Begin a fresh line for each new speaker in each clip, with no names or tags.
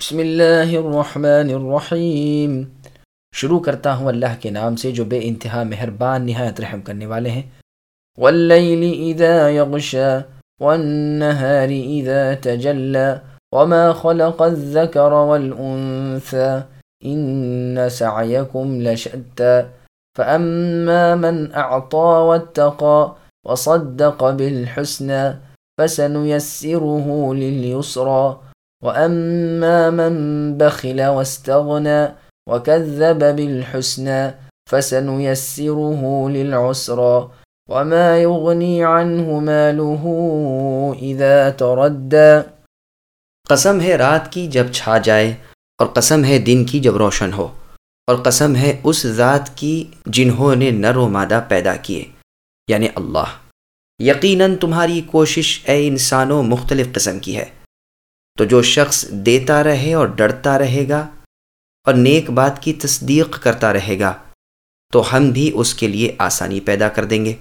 بسم اللہ الرحمن الرحیم۔ شروع کرتا ہوں اللہ کے نام سے جو بے انتہا مہربان نہایت رحم کرنے والے ہیں۔ واللیل اذا یغشا والنہار اذا تجلا وما خلق الذکر والانثى ان سعیکم لشتا فاما من اعطا واتقا وصدق بالحسنى فسنيسره لليسرى وأما من بخل واستغنى وكذب بالحسنى فسنيسره للعسرى وما يغني عنه ماله إذا تردى۔
قسم ہے رات کی جب چھا جائے اور قسم ہے دن کی جب روشن ہو اور قسم ہے اس ذات کی جنہوں نے نر و مادہ پیدا کیے یعنی اللہ۔ یقیناً تمہاری کوشش اے انسانوں مختلف قسم کی ہے۔ تو جو شخص دیتا رہے اور ڈرتا رہے گا اور نیک بات کی تصدیق کرتا رہے گا، تو ہم بھی اس کے لیے آسانی پیدا کر دیں گے۔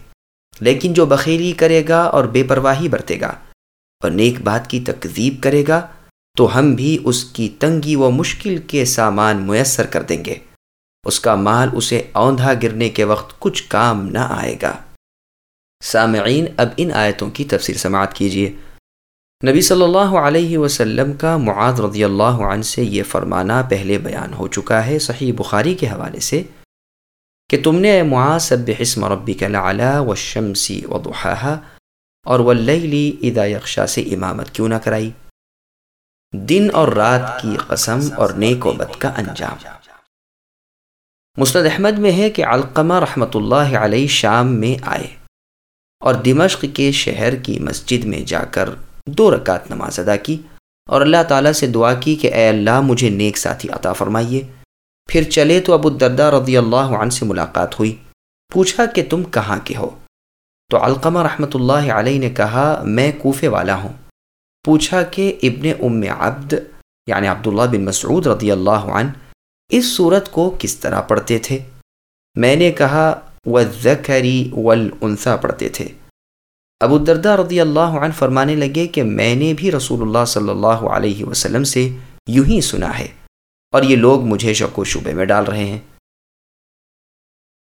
لیکن جو بخیلی کرے گا اور بے پرواہی برتے گا اور نیک بات کی تکذیب کرے گا، تو ہم بھی اس کی تنگی و مشکل کے سامان میسر کر دیں گے۔ اس کا مال اسے اوندھا گرنے کے وقت کچھ کام نہ آئے گا۔ سامعین، اب ان آیتوں کی تفسیر سماعت کیجیے۔ نبی صلی اللہ علیہ وسلم کا معاذ رضی اللہ عنہ سے یہ فرمانا پہلے بیان ہو چکا ہے صحیح بخاری کے حوالے سے کہ تم نے معاذ سب حسم ربی کے لعلا و شمسی و اور واللیلی اذا یخشا سے امامت کیوں نہ کرائی؟ دن اور رات کی قسم اور نیک و بد کا انجام۔ مسند احمد میں ہے کہ علقمہ رحمۃ اللہ علیہ شام میں آئے اور دمشق کے شہر کی مسجد میں جا کر دو رکعت نماز ادا کی اور اللہ تعالیٰ سے دعا کی کہ اے اللہ مجھے نیک ساتھی عطا فرمائیے۔ پھر چلے تو ابو الدردہ رضی اللہ عنہ سے ملاقات ہوئی۔ پوچھا کہ تم کہاں کے ہو؟ تو علقمہ رحمۃ اللہ علیہ نے کہا، میں کوفے والا ہوں۔ پوچھا کہ ابن ام عبد یعنی عبداللہ بن مسعود رضی اللہ عنہ، اس صورت کو کس طرح پڑھتے تھے؟ میں نے کہا وہ زکری پڑھتے تھے۔ ابو الدردہ رضی اللہ عنہ فرمانے لگے کہ میں نے بھی رسول اللہ صلی اللہ علیہ وسلم سے یوں ہی سنا ہے اور یہ لوگ مجھے شک و شبے میں ڈال رہے ہیں۔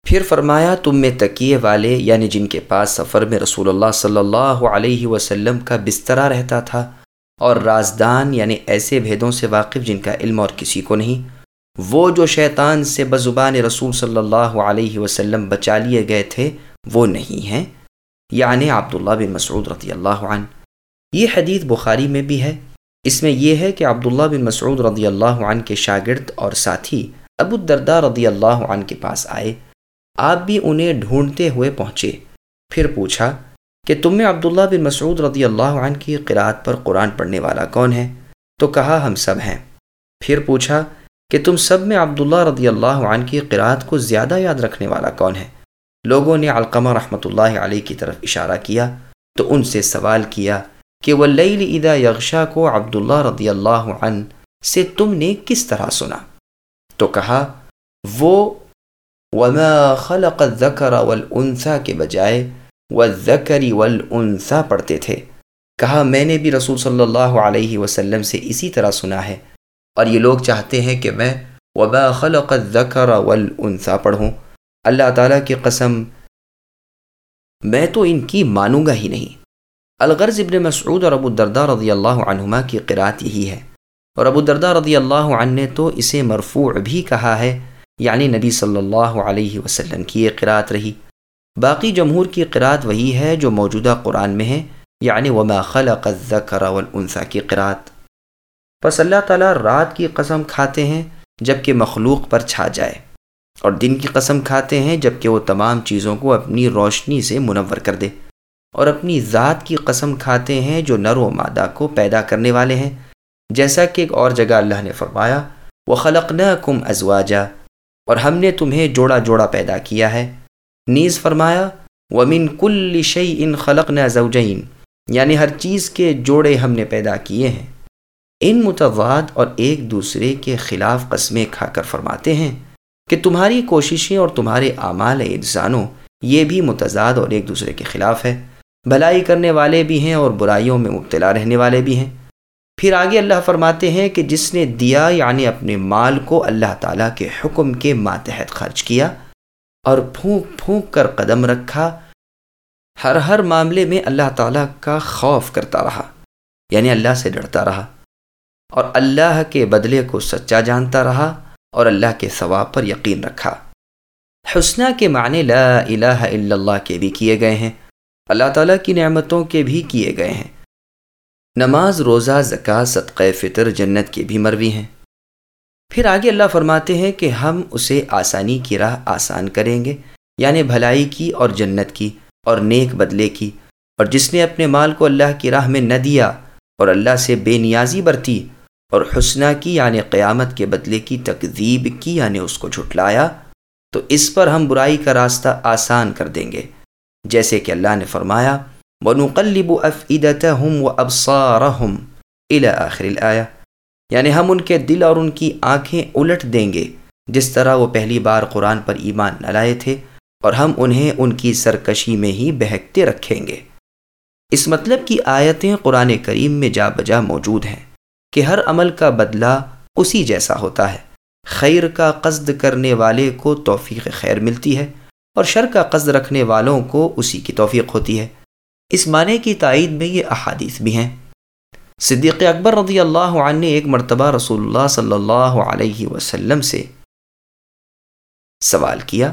پھر فرمایا، تم میں تکیے والے یعنی جن کے پاس سفر میں رسول اللہ صلی اللہ علیہ وسلم کا بسترا رہتا تھا اور رازدان یعنی ایسے بھیدوں سے واقف جن کا علم اور کسی کو نہیں، وہ جو شیطان سے بزبان رسول صلی اللہ علیہ وسلم بچا لیے گئے تھے، وہ نہیں ہیں۔ یعنی عبداللہ بن مسعود رضی اللہ عنہ۔ یہ حدیث بخاری میں بھی ہے۔ اس میں یہ ہے کہ عبداللہ بن مسعود رضی اللہ عنہ کے شاگرد اور ساتھی ابو الدردہ رضی اللہ عنہ کے پاس آئے۔ آپ بھی انہیں ڈھونڈتے ہوئے پہنچے۔ پھر پوچھا کہ تم میں عبداللہ بن مسعود رضی اللہ عنہ کی قرآت پر قرآن پڑھنے والا کون ہے؟ تو کہا ہم سب ہیں۔ پھر پوچھا کہ تم سب میں عبداللہ رضی اللہ عنہ کی قرآت کو زیادہ یاد رکھنے والا کون ہے؟ لوگوں نے علقمہ رحمۃ اللہ علیہ کی طرف اشارہ کیا، تو ان سے سوال کیا کہ وہ لئی ادا یغشا کو عبداللہ رضی اللہ عنہ سے تم نے کس طرح سنا؟ تو کہا، وہ وما خلق الذکر والانثى کے بجائے والذکر والانثى پڑھتے تھے۔ کہا، میں نے بھی رسول صلی اللہ علیہ وسلم سے اسی طرح سنا ہے۔ اور یہ لوگ چاہتے ہیں کہ میں وما خلق الذکر والانثى پڑھوں۔ اللہ تعالیٰ کی قسم، میں تو ان کی مانوں گا ہی نہیں۔ الغرض ابن مسعود اور ابو الدردہ رضی اللہ عنہما کی قرآت یہی ہے۔ اور ابو الدردہ رضی اللہ عنہ نے تو اسے مرفوع بھی کہا ہے یعنی نبی صلی اللہ علیہ وسلم کی یہ قرآت رہی۔ باقی جمہور کی قرآت وہی ہے جو موجودہ قرآن میں ہے یعنی وما خلق الذکر والانثى کی قرآت پس اللہ تعالیٰ رات کی قسم کھاتے ہیں جبکہ مخلوق پر چھا جائے۔ اور دن کی قسم کھاتے ہیں جبکہ وہ تمام چیزوں کو اپنی روشنی سے منور کر دے اور اپنی ذات کی قسم کھاتے ہیں جو نر و مادہ کو پیدا کرنے والے ہیں۔ جیسا کہ ایک اور جگہ اللہ نے فرمایا وہ خلق نہ کم ازواجا اور ہم نے تمہیں جوڑا جوڑا پیدا کیا ہے۔ نیز فرمایا، ومن کل شعی ان خلق نہ زوجین یعنی ہر چیز کے جوڑے ہم نے پیدا کیے ہیں۔ ان متواد اور ایک دوسرے کے خلاف قسمیں کھا کر فرماتے ہیں۔ کہ تمہاری کوششیں اور تمہارے اعمال انسانوں، یہ بھی متضاد اور ایک دوسرے کے خلاف ہے۔ بھلائی کرنے والے بھی ہیں اور برائیوں میں مبتلا رہنے والے بھی ہیں۔ پھر آگے اللہ فرماتے ہیں کہ جس نے دیا یعنی اپنے مال کو اللہ تعالیٰ کے حکم کے ماتحت خرچ کیا اور پھونک پھونک کر قدم رکھا، ہر ہر معاملے میں اللہ تعالیٰ کا خوف کرتا رہا یعنی اللہ سے ڈرتا رہا اور اللہ کے بدلے کو سچا جانتا رہا۔ اور اللہ کے ثواب پر یقین رکھا۔ حسنہ کے معنی لا الہ الا اللہ کے بھی کیے گئے ہیں۔ اللہ تعالیٰ کی نعمتوں کے بھی کیے گئے ہیں۔ نماز، روزہ زکا صدقہ، فطر، جنت کے بھی مروی ہیں۔ پھر آگے اللہ فرماتے ہیں کہ ہم اسے آسانی کی راہ آسان کریں گے یعنی بھلائی کی اور جنت کی اور نیک بدلے کی۔ اور جس نے اپنے مال کو اللہ کی راہ میں نہ دیا اور اللہ سے بے نیازی برتی اور حسنہ کی یعنی قیامت کے بدلے کی تقدیب کی یعنی اس کو جھٹلایا، تو اس پر ہم برائی کا راستہ آسان کر دیں گے۔ جیسے کہ اللہ نے فرمایا، وَنُقَلِّبُ أَفْئِدَتَهُمْ وَأَبْصَارَهُمْ إِلَى آخر الآية۔ یعنی ہم ان کے دل اور ان کی آنکھیں الٹ دیں گے۔ جس طرح وہ پہلی بار قرآن پر ایمان نہ لائے تھے، اور ہم انہیں ان کی سرکشی میں ہی بہکتے رکھیں گے۔ اس مطلب کی آیتیں قرآن کریم میں جا بجا موجود ہیں۔ کہ ہر عمل کا بدلہ اسی جیسا ہوتا ہے۔ خیر کا قصد کرنے والے کو توفیق خیر ملتی ہے اور شر کا قصد رکھنے والوں کو اسی کی توفیق ہوتی ہے۔ اس معنی کی تائید میں یہ احادیث بھی ہیں۔ صدیق اکبر رضی اللہ عنہ نے ایک مرتبہ رسول اللہ صلی اللہ علیہ وسلم سے سوال کیا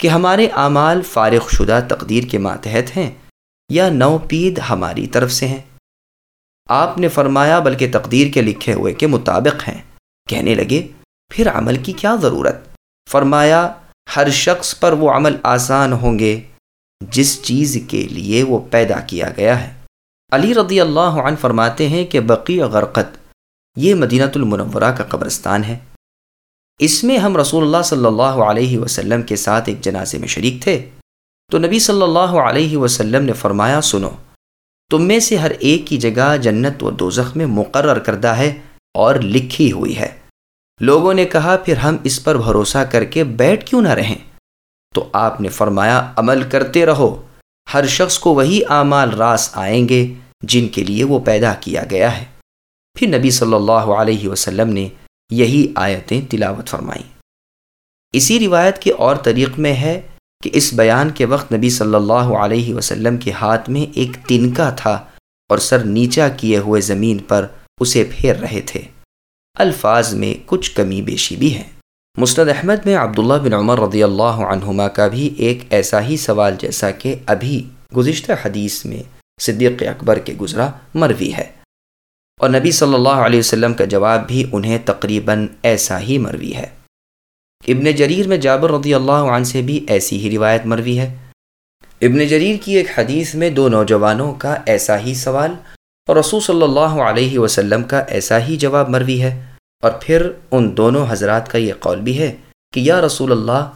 کہ ہمارے اعمال فارغ شدہ تقدیر کے ماتحت ہیں یا نو پید ہماری طرف سے ہیں؟ آپ نے فرمایا، بلکہ تقدیر کے لکھے ہوئے کے مطابق ہیں۔ کہنے لگے، پھر عمل کی کیا ضرورت؟ فرمایا، ہر شخص پر وہ عمل آسان ہوں گے، جس چیز کے لیے وہ پیدا کیا گیا ہے۔ علی رضی اللہ عنہ فرماتے ہیں کہ بقی غرقت، یہ مدینہ المنورہ کا قبرستان ہے۔ اس میں ہم رسول اللہ صلی اللہ علیہ وسلم کے ساتھ ایک جنازے میں شریک تھے۔ تو نبی صلی اللہ علیہ وسلم نے فرمایا، سنو تم میں سے ہر ایک کی جگہ جنت و دوزخ میں مقرر کردہ ہے اور لکھی ہوئی ہے۔ لوگوں نے کہا، پھر ہم اس پر بھروسہ کر کے بیٹھ کیوں نہ رہیں؟ تو آپ نے فرمایا، عمل کرتے رہو۔ ہر شخص کو وہی اعمال راس آئیں گے جن کے لیے وہ پیدا کیا گیا ہے۔ پھر نبی صلی اللہ علیہ وسلم نے یہی آیتیں تلاوت فرمائیں۔ اسی روایت کے اور طریق میں ہے کہ اس بیان کے وقت نبی صلی اللہ علیہ وسلم کے ہاتھ میں ایک تنکا تھا اور سر نیچا کیے ہوئے زمین پر اسے پھیر رہے تھے۔ الفاظ میں کچھ کمی بیشی بھی ہے۔ مستد احمد میں عبداللہ بن عمر رضی اللہ عنہما کا بھی ایک ایسا ہی سوال جیسا کہ ابھی گزشتہ حدیث میں صدیق اکبر کے گزرا مروی ہے۔ اور نبی صلی اللہ علیہ وسلم کا جواب بھی انہیں تقریباً ایسا ہی مروی ہے۔ ابن جریر میں جابر رضی اللہ عنہ سے بھی ایسی ہی روایت مروی ہے۔ ابن جریر کی ایک حدیث میں دو نوجوانوں کا ایسا ہی سوال اور رسول صلی اللہ علیہ وسلم کا ایسا ہی جواب مروی ہے۔ اور پھر ان دونوں حضرات کا یہ قول بھی ہے کہ یا رسول اللہ،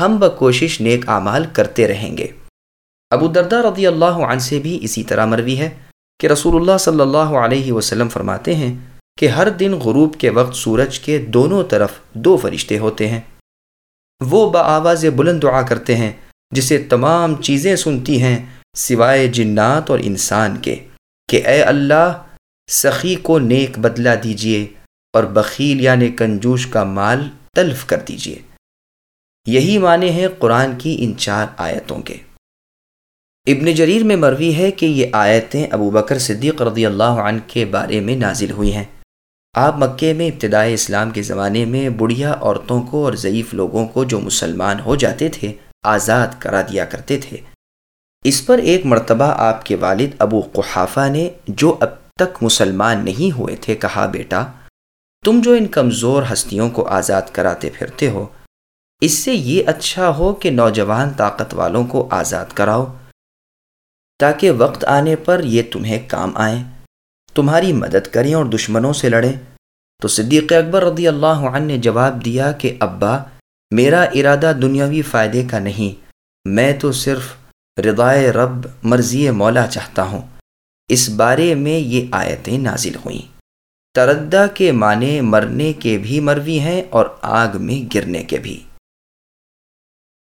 ہم بکوشش نیک اعمال کرتے رہیں گے۔ ابو دردہ رضی اللہ عنہ سے بھی اسی طرح مروی ہے کہ رسول اللہ صلی اللہ علیہ وسلم فرماتے ہیں کہ ہر دن غروب کے وقت سورج کے دونوں طرف دو فرشتے ہوتے ہیں۔ وہ بآواز بلند دعا کرتے ہیں، جسے تمام چیزیں سنتی ہیں سوائے جنات اور انسان کے، کہ اے اللہ، سخی کو نیک بدلہ دیجیے اور بخیل یعنی کنجوش کا مال تلف کر دیجیے۔ یہی معنی ہے قرآن کی ان چار آیتوں کے۔ ابن جریر میں مروی ہے کہ یہ آیتیں ابو بکر صدیق رضی اللہ عنہ کے بارے میں نازل ہوئی ہیں۔ آپ مکے میں ابتدائی اسلام کے زمانے میں بڑھیا عورتوں کو اور ضعیف لوگوں کو جو مسلمان ہو جاتے تھے، آزاد کرا دیا کرتے تھے۔ اس پر ایک مرتبہ آپ کے والد ابو قحافہ نے جو اب تک مسلمان نہیں ہوئے تھے، کہا، بیٹا، تم جو ان کمزور ہستیوں کو آزاد کراتے پھرتے ہو، اس سے یہ اچھا ہو کہ نوجوان طاقت والوں کو آزاد کراؤ۔ تاکہ وقت آنے پر یہ تمہیں کام آئیں، تمہاری مدد کریں اور دشمنوں سے لڑیں۔ تو صدیق اکبر رضی اللہ عنہ نے جواب دیا کہ، ابا، میرا ارادہ دنیاوی فائدے کا نہیں، میں تو صرف رضائے رب، مرضی مولا چاہتا ہوں۔ اس بارے میں یہ آیتیں نازل ہوئیں۔ تردہ کے معنی مرنے کے بھی مروی ہیں اور آگ میں گرنے کے بھی۔